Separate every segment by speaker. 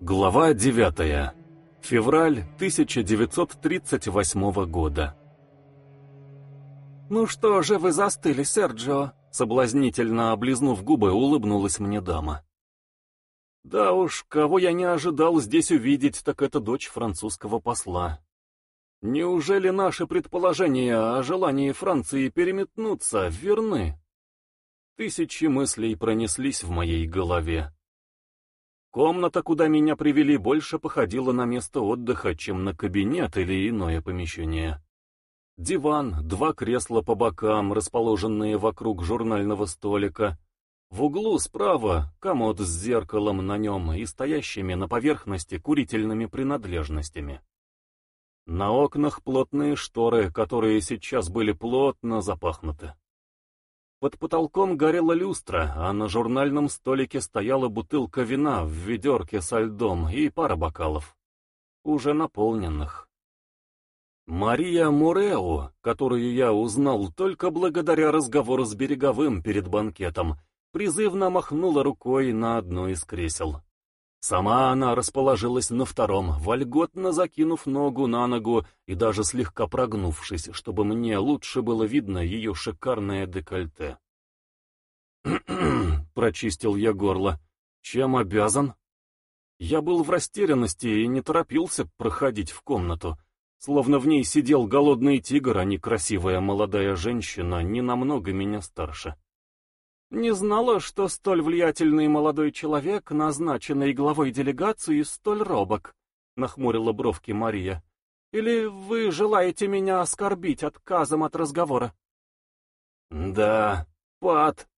Speaker 1: Глава 9. Февраль 1938 года.
Speaker 2: «Ну что же вы застыли, Серджио?» Соблазнительно облизнув губы, улыбнулась мне дама.
Speaker 1: «Да уж, кого я не ожидал здесь увидеть, так это дочь французского посла. Неужели наши предположения о желании Франции переметнуться верны?» Тысячи мыслей пронеслись в моей голове. Комната, куда меня привели, больше походила на место отдыха, чем на кабинет или иное помещение. Диван, два кресла по бокам, расположенные вокруг журнального столика. В углу справа комод с зеркалом на нем и стоящими на поверхности курительными принадлежностями. На окнах плотные шторы, которые сейчас были плотно запахнуты. Под потолком горела люстра, а на журнальном столике стояла бутылка вина в ведерке со льдом и пара бокалов, уже наполненных. Мария Мурео, которую я узнал только благодаря разговору с Береговым перед банкетом, призывно махнула рукой на одно из кресел. Сама она расположилась на втором, вольготно закинув ногу на ногу и даже слегка прогнувшись, чтобы мне лучше было видно ее шикарное декольте. прочистил я горло. «Чем обязан?» Я был в растерянности и не торопился проходить в комнату, словно в ней сидел голодный тигр, а не красивая молодая женщина, не намного меня старше.
Speaker 2: Не знала, что столь влиятельный молодой человек, назначенный главой делегации, столь робок, — нахмурила бровки Мария. Или вы желаете меня оскорбить отказом от разговора?
Speaker 1: Да, пад.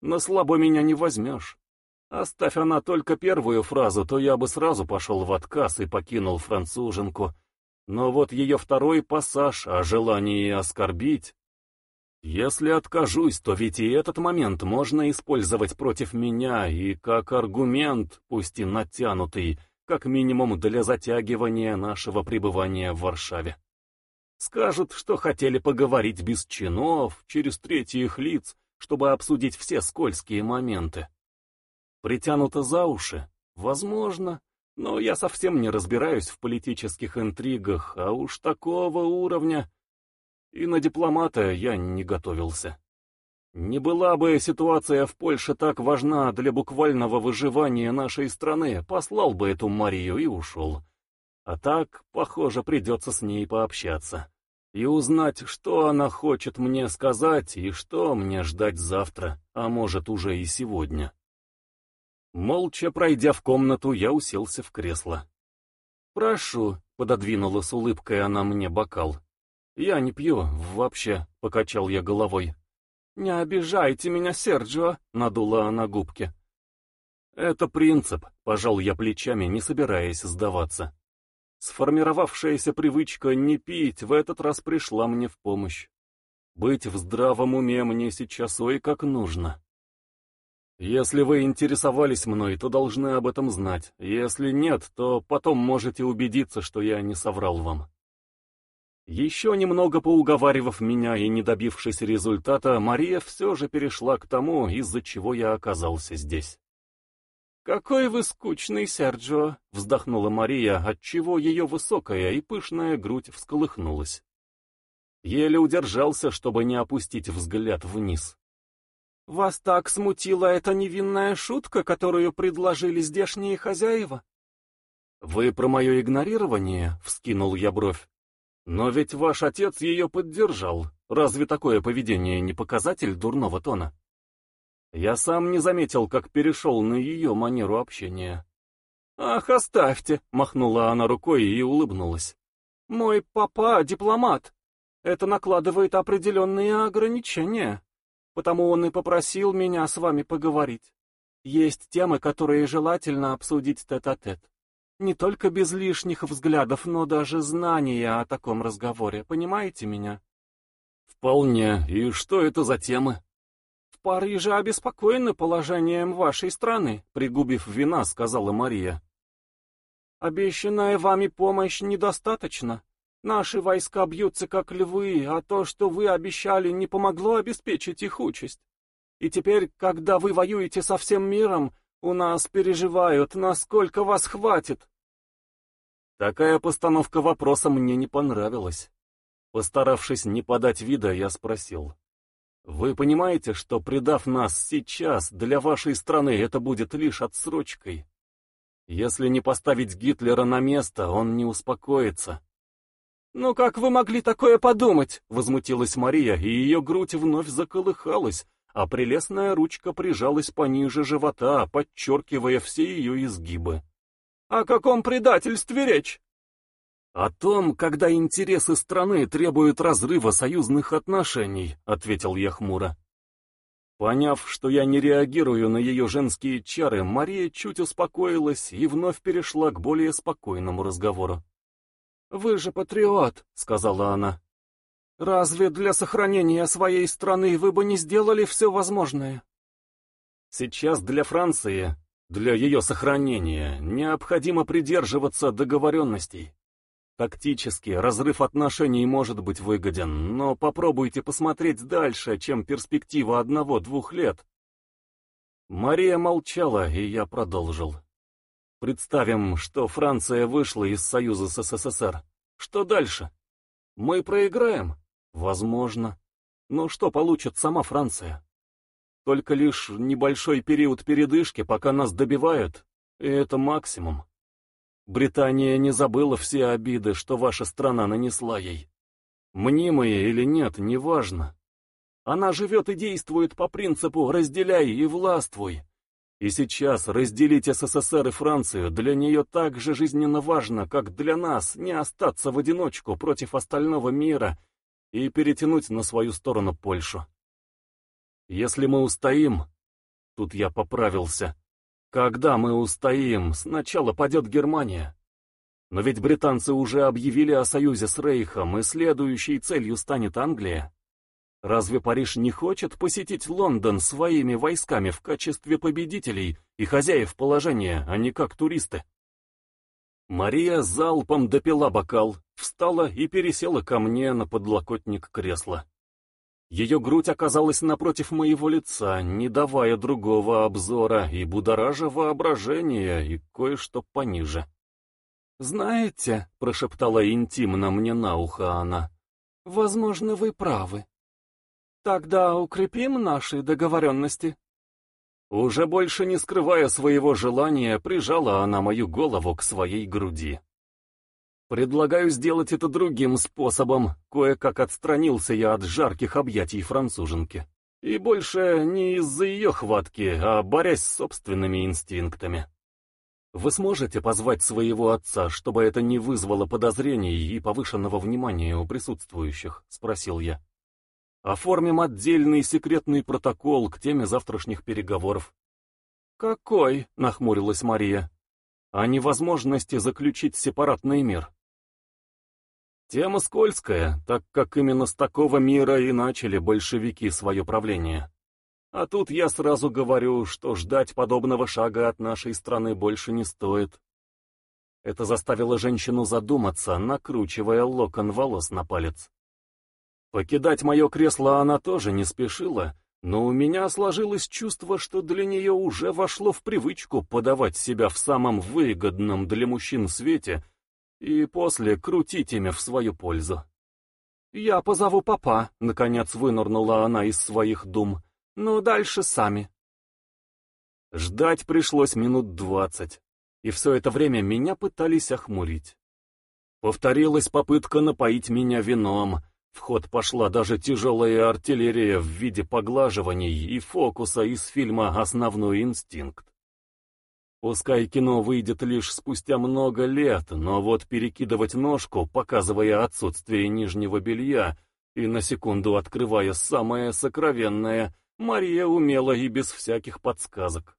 Speaker 1: Но слабо меня не возьмешь. Оставь она только первую фразу, то я бы сразу пошел в отказ и покинул француженку. Но вот ее второй пассаж о желании оскорбить если откажусь, то ведь и этот момент можно использовать против меня и как аргумент, пусть и натянутый, как минимум для затягивания нашего пребывания в Варшаве. Скажут, что хотели поговорить без чинов, через третьих лиц, чтобы обсудить все скользкие моменты. Притянуто за уши? Возможно, но я совсем не разбираюсь в политических интригах, а уж такого уровня и на дипломата я не готовился. Не была бы ситуация в Польше так важна для буквального выживания нашей страны, послал бы эту Марию и ушел. А так, похоже, придется с ней пообщаться. И узнать, что она хочет мне сказать и что мне ждать завтра, а может уже и сегодня. Молча пройдя в комнату, я уселся в кресло. «Прошу», — пододвинула с улыбкой она мне бокал. «Я не пью, вообще», — покачал я головой.
Speaker 2: «Не обижайте меня, Серджио», — надула она губки.
Speaker 1: «Это принцип», — пожал я плечами, не собираясь сдаваться. Сформировавшаяся привычка не пить в этот раз пришла мне в помощь. Быть в здравом уме мне сейчас ой как нужно. Если вы интересовались мной, то должны об этом знать. Если нет, то потом можете убедиться, что я не соврал вам. Еще немного поуговаривав меня и не добившись результата, Мария все же перешла к тому, из-за чего я оказался здесь.
Speaker 2: «Какой вы скучный, Серджио!» — вздохнула Мария, отчего ее высокая и пышная грудь всколыхнулась.
Speaker 1: Еле удержался, чтобы не опустить взгляд вниз.
Speaker 2: «Вас так смутила эта невинная шутка, которую предложили здешние хозяева?»
Speaker 1: «Вы про мое игнорирование?» — вскинул я бровь. Но ведь ваш отец ее поддержал. Разве такое поведение не показатель дурного тона? Я сам не заметил, как перешел на ее манеру общения.
Speaker 2: «Ах, оставьте!» — махнула она рукой и улыбнулась. «Мой папа — дипломат. Это накладывает определенные ограничения. Потому он и попросил меня с вами поговорить. Есть темы, которые желательно обсудить тет-а-тет. -тет. Не только без лишних взглядов, но даже знания о таком разговоре, понимаете меня?
Speaker 1: Вполне. И что это за темы?
Speaker 2: В Париже обеспокоены положением вашей страны, пригубив вина, сказала Мария. Обещанная вами помощь недостаточно. Наши войска бьются как львы, а то, что вы обещали, не помогло обеспечить их участь. И теперь, когда вы воюете со всем миром, У нас переживают, насколько вас хватит.
Speaker 1: Такая постановка вопроса мне не понравилась. Постаравшись не подать вида, я спросил. Вы понимаете, что предав нас сейчас, для вашей страны это будет лишь отсрочкой? Если не поставить Гитлера на место, он не успокоится.
Speaker 2: «Ну как вы могли такое подумать?» — возмутилась Мария, и ее грудь вновь заколыхалась, а прелестная ручка прижалась пониже живота, подчеркивая все ее изгибы. «О каком предательстве речь?»
Speaker 1: «О том, когда интересы страны требуют разрыва союзных отношений», — ответил я хмуро. Поняв, что я не реагирую на ее женские чары, Мария чуть успокоилась и вновь перешла к более спокойному разговору.
Speaker 2: «Вы же патриот», — сказала она. «Разве для сохранения своей страны вы бы не сделали все возможное?»
Speaker 1: «Сейчас для Франции, для ее сохранения, необходимо придерживаться договоренностей. Тактически разрыв отношений может быть выгоден, но попробуйте посмотреть дальше, чем перспектива одного-двух лет. Мария молчала, и я продолжил. Представим, что Франция вышла из Союза с СССР. Что дальше? Мы проиграем? Возможно. Но что получит сама Франция? Только лишь небольшой период передышки, пока нас добивают, и это максимум. Британия не забыла все обиды, что ваша страна нанесла ей. Мнимые или нет, неважно. Она живет и действует по принципу «разделяй и властвуй». И сейчас разделить СССР и Францию для нее так же жизненно важно, как для нас не остаться в одиночку против остального мира и перетянуть на свою сторону Польшу. Если мы устоим, тут я поправился, когда мы устоим, сначала падет Германия. Но ведь британцы уже объявили о союзе с Рейхом, и следующей целью станет Англия. Разве Париж не хочет посетить Лондон своими войсками в качестве победителей и хозяев положения, а не как туристы? Мария залпом допила бокал, встала и пересела ко мне на подлокотник кресла. Ее грудь оказалась напротив моего лица, не давая другого обзора и будоража воображения и кое-что пониже.
Speaker 2: «Знаете», — прошептала интимно мне на ухо она, — «возможно, вы правы. Тогда укрепим наши договоренности».
Speaker 1: Уже больше не скрывая своего желания, прижала она мою голову к своей груди. Предлагаю сделать это другим способом. Кое-как отстранился я от жарких объятий француженки. И больше не из-за ее хватки, а борясь с собственными инстинктами. Вы сможете позвать своего отца, чтобы это не вызвало подозрений и повышенного внимания у присутствующих? Спросил я. Оформим отдельный секретный протокол к теме завтрашних переговоров.
Speaker 2: «Какой?» — нахмурилась Мария.
Speaker 1: «О невозможности заключить сепаратный мир». Тема скользкая, так как именно с такого мира и начали большевики свое правление. А тут я сразу говорю, что ждать подобного шага от нашей страны больше не стоит. Это заставило женщину задуматься, накручивая локон волос на палец. Покидать мое кресло она тоже не спешила, но у меня сложилось чувство, что для нее уже вошло в привычку подавать себя в самом выгодном для мужчин свете — и после крутить ими в свою пользу.
Speaker 2: «Я позову папа», — наконец вынырнула она из своих дум. «Ну, дальше сами».
Speaker 1: Ждать пришлось минут двадцать, и все это время меня пытались охмурить. Повторилась попытка напоить меня вином, в ход пошла даже тяжелая артиллерия в виде поглаживаний и фокуса из фильма «Основной инстинкт». Пускай кино выйдет лишь спустя много лет, но вот перекидывать ножку, показывая отсутствие нижнего белья и на секунду открывая самое сокровенное, Мария умела и без всяких подсказок.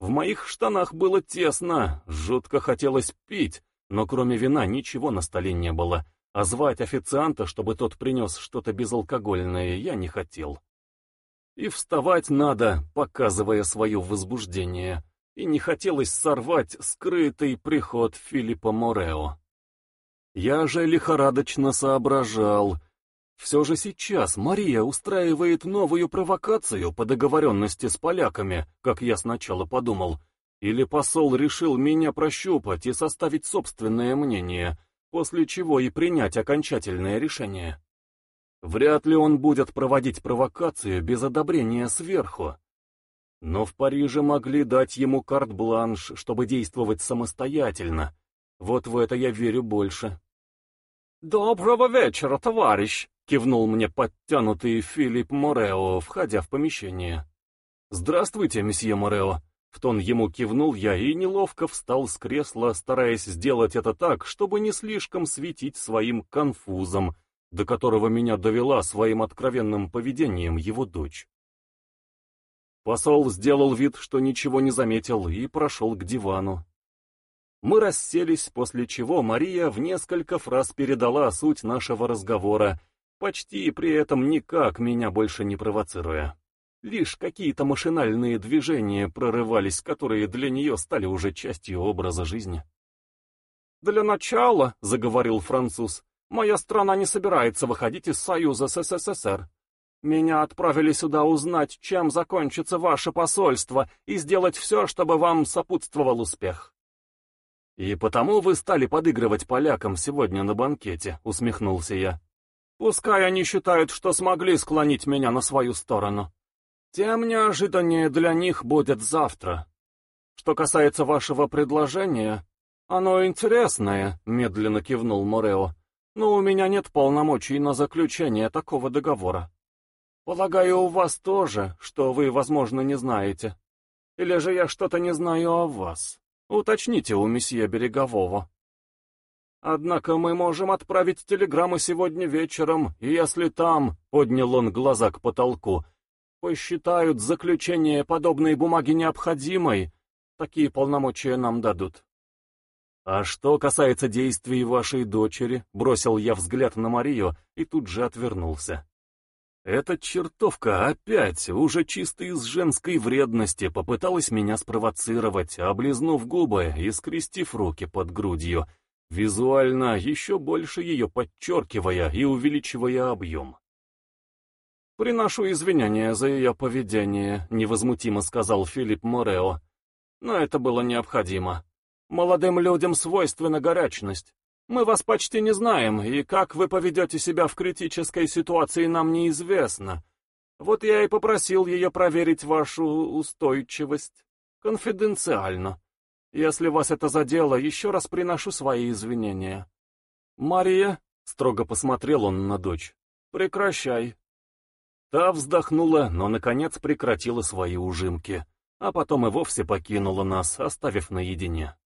Speaker 1: В моих штанах было тесно, жутко хотелось пить, но кроме вина ничего на столе не было, а звать официанта, чтобы тот принес что-то безалкогольное, я не хотел. И вставать надо, показывая свое возбуждение и не хотелось сорвать скрытый приход Филиппа Морео. Я же лихорадочно соображал, Все же сейчас Мария устраивает новую провокацию по договоренности с поляками, как я сначала подумал, или посол решил меня прощупать и составить собственное мнение, после чего и принять окончательное решение. Вряд ли он будет проводить провокацию без одобрения сверху. Но в Париже могли дать ему карт-бланш, чтобы действовать самостоятельно. Вот в это я верю больше.
Speaker 2: «Доброго вечера, товарищ!» — кивнул мне подтянутый Филипп Морео, входя в помещение.
Speaker 1: «Здравствуйте, месье Морео!» Тон ему кивнул я и неловко встал с кресла, стараясь сделать это так, чтобы не слишком светить своим конфузом, до которого меня довела своим откровенным поведением его дочь. Посол сделал вид, что ничего не заметил, и прошел к дивану. Мы расселись, после чего Мария в несколько фраз передала суть нашего разговора, почти при этом никак меня больше не провоцируя. Лишь какие-то машинальные движения прорывались, которые для нее стали уже частью образа жизни.
Speaker 2: «Для начала», — заговорил француз, — «моя страна не собирается выходить из Союза с СССР. Меня отправили сюда узнать, чем закончится ваше посольство, и сделать все, чтобы вам сопутствовал успех.
Speaker 1: «И потому вы стали подыгрывать полякам сегодня на банкете», — усмехнулся я.
Speaker 2: «Пускай они считают, что смогли склонить меня на свою сторону. Тем неожиданнее для них будет завтра. Что касается вашего предложения, оно интересное», — медленно кивнул Морео, «но у меня нет полномочий на заключение такого договора. Полагаю, у вас тоже, что вы, возможно, не знаете. Или же я что-то не знаю о вас?» Уточните у месье Берегового. Однако мы можем отправить телеграмму сегодня вечером, и если там, — поднял он глаза к потолку, — посчитают заключение подобной бумаги необходимой, такие полномочия нам дадут.
Speaker 1: А что касается действий вашей дочери, бросил я взгляд на Марию и тут же отвернулся. Эта чертовка опять, уже чисто из женской вредности, попыталась меня спровоцировать, облизнув губы и скрестив руки под грудью, визуально еще больше ее подчеркивая и увеличивая объем.
Speaker 2: «Приношу извинения за ее поведение», — невозмутимо сказал Филипп Морео. «Но это было необходимо. Молодым людям свойственна горячность. Мы вас почти не знаем, и как вы поведете себя в критической ситуации, нам неизвестно. Вот я и попросил ее проверить вашу устойчивость. Конфиденциально. Если вас это задело, еще раз приношу свои извинения. Мария, — строго посмотрел он на дочь, — прекращай.
Speaker 1: Та вздохнула, но, наконец, прекратила свои ужимки, а потом и вовсе покинула нас, оставив наедине.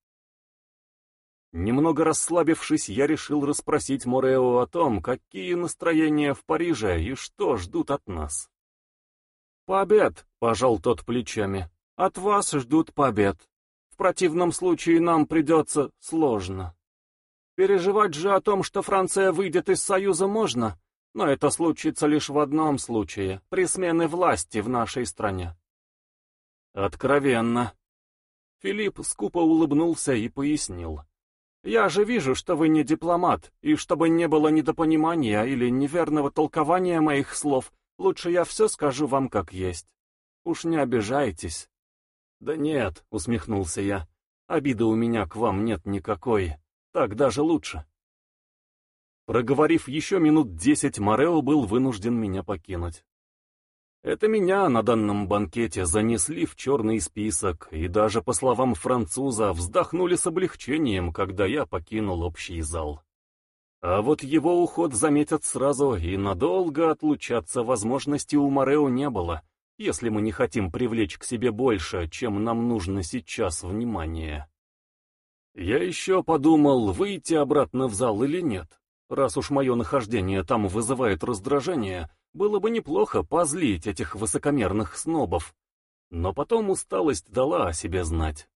Speaker 1: Немного расслабившись, я решил расспросить Морео о том, какие настроения в Париже и что ждут от нас.
Speaker 2: «Побед», — пожал тот плечами, — «от вас ждут побед. В противном случае нам придется сложно. Переживать же о том, что Франция выйдет из Союза, можно, но это случится лишь в одном случае, при смене власти в нашей стране».
Speaker 1: «Откровенно». Филипп скупо улыбнулся и пояснил.
Speaker 2: Я же вижу, что вы не дипломат, и чтобы не было недопонимания или неверного толкования моих слов, лучше я все скажу вам как есть. Уж не обижайтесь.
Speaker 1: Да нет, усмехнулся я. Обиды у меня к вам нет никакой. Так даже лучше. Проговорив еще минут десять, Морео был вынужден меня покинуть. Это меня на данном банкете занесли в черный список, и даже, по словам француза, вздохнули с облегчением, когда я покинул общий зал. А вот его уход заметят сразу, и надолго отлучаться возможности у Морео не было, если мы не хотим привлечь к себе больше, чем нам нужно сейчас внимание. Я еще подумал, выйти обратно в зал или нет, раз уж мое нахождение там вызывает раздражение — было бы неплохо позлить этих высокомерных снобов. Но потом усталость дала о себе знать.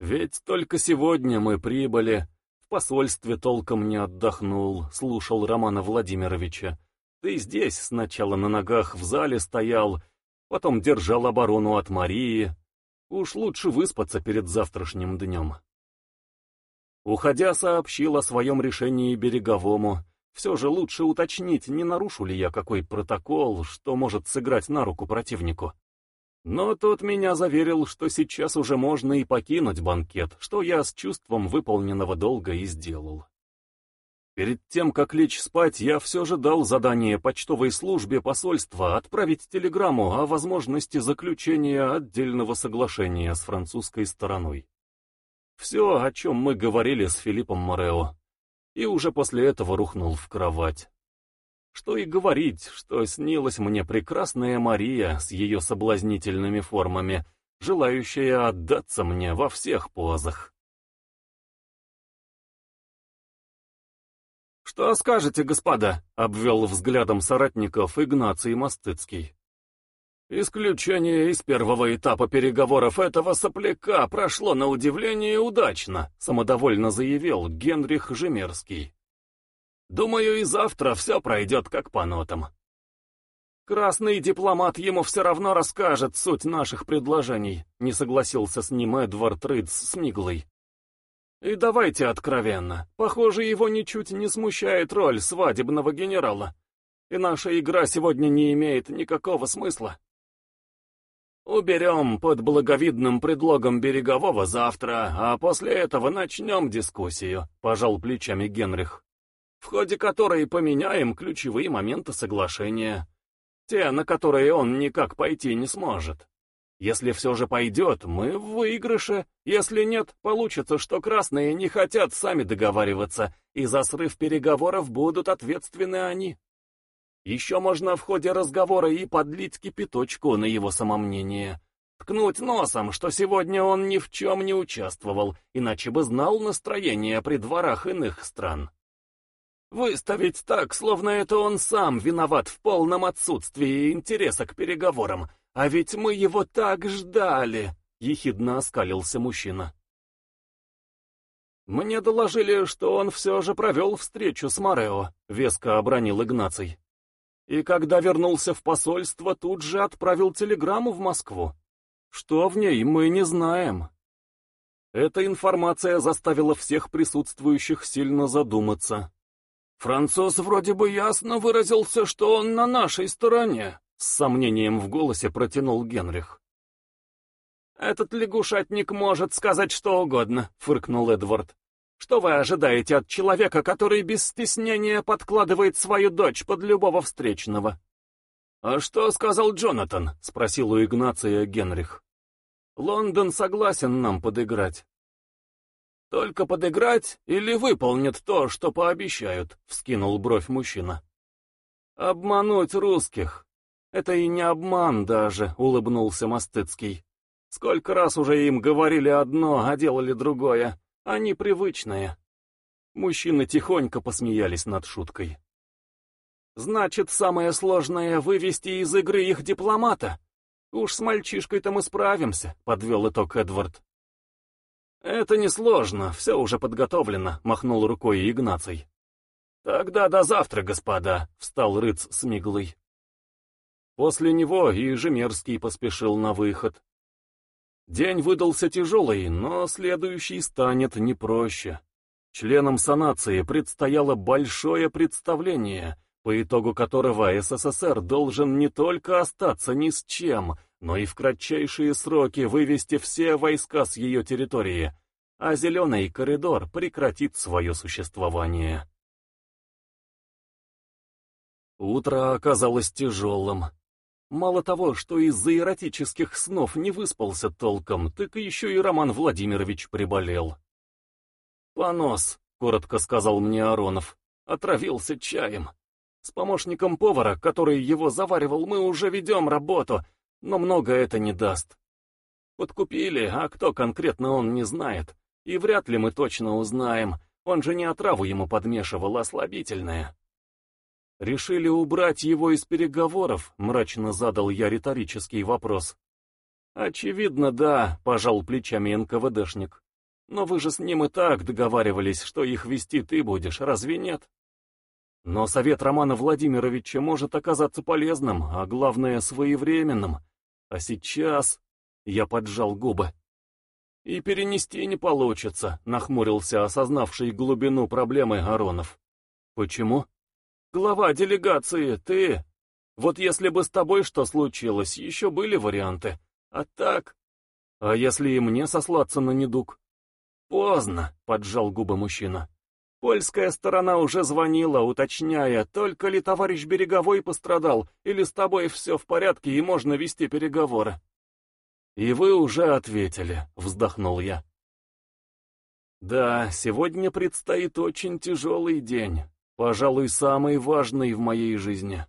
Speaker 1: Ведь только сегодня мы прибыли, в посольстве толком не отдохнул, слушал Романа Владимировича. Ты здесь сначала на ногах в зале стоял, потом держал оборону от Марии. Уж лучше выспаться перед завтрашним днем. Уходя, сообщил о своем решении Береговому, Все же лучше уточнить, не нарушу ли я какой протокол, что может сыграть на руку противнику. Но тот меня заверил, что сейчас уже можно и покинуть банкет, что я с чувством выполненного долга и сделал. Перед тем, как лечь спать, я все же дал задание почтовой службе посольства отправить телеграмму о возможности заключения отдельного соглашения с французской стороной. Все, о чем мы говорили с Филиппом Морео. И уже после этого рухнул в кровать. Что и говорить, что снилась мне прекрасная Мария с ее соблазнительными формами, желающая отдаться мне во всех позах.
Speaker 2: «Что скажете, господа?» — обвел взглядом соратников Игнаций Мостыцкий.
Speaker 1: «Исключение из первого этапа переговоров этого сопляка прошло на удивление удачно», — самодовольно заявил Генрих Жемерский. «Думаю, и завтра все пройдет как по нотам».
Speaker 2: «Красный дипломат ему все равно расскажет суть наших предложений», — не согласился с ним Эдвард Ридс с Миглой. И давайте откровенно, похоже, его ничуть не смущает роль свадебного генерала. И наша игра сегодня не имеет никакого смысла.
Speaker 1: Уберем под благовидным предлогом берегового завтра, а после этого начнем дискуссию, пожал плечами Генрих, в ходе которой поменяем ключевые моменты соглашения, те, на которые он никак пойти не сможет. Если все же пойдет, мы в выигрыше. Если нет, получится, что красные не хотят сами договариваться, и за срыв переговоров будут ответственны они. Еще можно в ходе разговора и подлить кипяточку на его самомнение. Ткнуть носом, что сегодня он ни в чем не участвовал, иначе бы знал настроение при дворах иных стран. Выставить так, словно это он сам виноват в полном отсутствии интереса к переговорам, «А ведь мы его так ждали!» — ехидно оскалился мужчина.
Speaker 2: «Мне доложили, что он все же провел встречу с Марео», — веско обронил Игнаций. «И когда вернулся в посольство, тут же отправил телеграмму в Москву. Что в ней, мы не знаем». Эта информация заставила всех присутствующих сильно задуматься.
Speaker 1: «Француз вроде бы ясно выразился, что он на нашей стороне»,
Speaker 2: с сомнением в голосе протянул Генрих. «Этот лягушатник может сказать что угодно», — фыркнул Эдвард. «Что вы ожидаете от человека, который без стеснения подкладывает свою дочь под любого встречного?»
Speaker 1: «А что сказал Джонатан?» — спросил у Игнация Генрих.
Speaker 2: «Лондон согласен нам подыграть».
Speaker 1: «Только подыграть или выполнят то, что пообещают?» — вскинул бровь мужчина.
Speaker 2: «Обмануть русских», «Это и не обман даже», — улыбнулся Мостыцкий. «Сколько раз уже им говорили одно, а делали другое. Они привычные». Мужчины тихонько посмеялись над шуткой. «Значит, самое сложное — вывести из игры их дипломата. Уж с мальчишкой-то мы справимся», — подвел итог Эдвард.
Speaker 1: «Это несложно, все уже подготовлено», — махнул рукой Игнаций. «Тогда до завтра, господа», — встал рыц с миглой.
Speaker 2: После него и Жемерский поспешил на выход. День выдался тяжелый, но следующий станет не проще. Членам санации предстояло большое представление, по итогу которого СССР должен не только остаться ни с чем, но и в кратчайшие сроки вывести все войска с ее территории, а зеленый коридор прекратит свое существование. Утро оказалось тяжелым. Мало того, что из-за эротических снов не выспался толком, так еще и Роман Владимирович приболел. «Понос», — коротко сказал мне Аронов, — «отравился чаем. С помощником повара, который его заваривал, мы уже ведем работу, но много это не даст. Подкупили, а кто конкретно он не знает, и вряд ли мы точно узнаем, он же не отраву ему подмешивал, а слабительное». «Решили убрать его из переговоров?» — мрачно задал я риторический вопрос. «Очевидно, да», — пожал плечами НКВДшник. «Но вы же с ним и так договаривались, что их вести ты будешь, разве нет?» «Но совет Романа Владимировича может оказаться полезным, а главное, своевременным. А сейчас...» — я поджал губы. «И перенести не получится», — нахмурился осознавший глубину проблемы Аронов. «Почему?» Глава делегации, ты. Вот если бы с тобой что случилось, еще были варианты. А так...
Speaker 1: А если и мне сослаться на недуг?
Speaker 2: Поздно, поджал губы мужчина. Польская сторона уже звонила, уточняя, только ли товарищ Береговой пострадал, или с тобой все в порядке и можно вести переговоры.
Speaker 1: «И вы уже ответили», — вздохнул я. «Да, сегодня предстоит очень тяжелый день, пожалуй, самый важный в моей жизни».